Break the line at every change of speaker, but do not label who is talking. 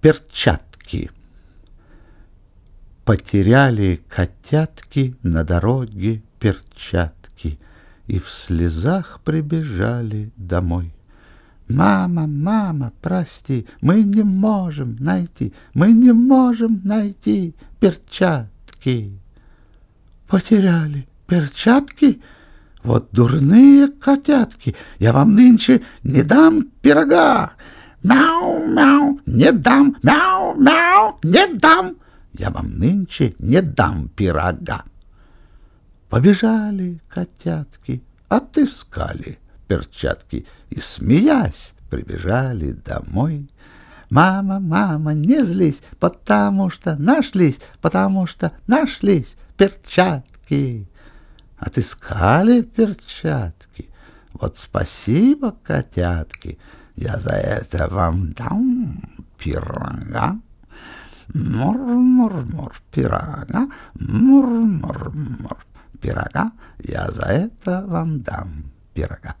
Перчатки. Потеряли котятки на дороге перчатки И в слезах прибежали домой. Мама, мама, прости, мы не можем найти, мы не можем найти перчатки. Потеряли перчатки? Вот дурные котятки, я вам нынче не дам пирога. Мяу, мяу, не дам, мяу, мяу, не дам. Я вам нынче не дам пирога. Побежали котятки, отыскали перчатки и, смеясь, прибежали домой. Мама, мама, не злись, потому что нашлись, потому что нашлись перчатки. Отыскали перчатки. Вот спасибо, котятки, я за это вам дам пирога. Мур-мур-мур, пирога, мур-мур-мур, пирога, я за это вам дам пирога.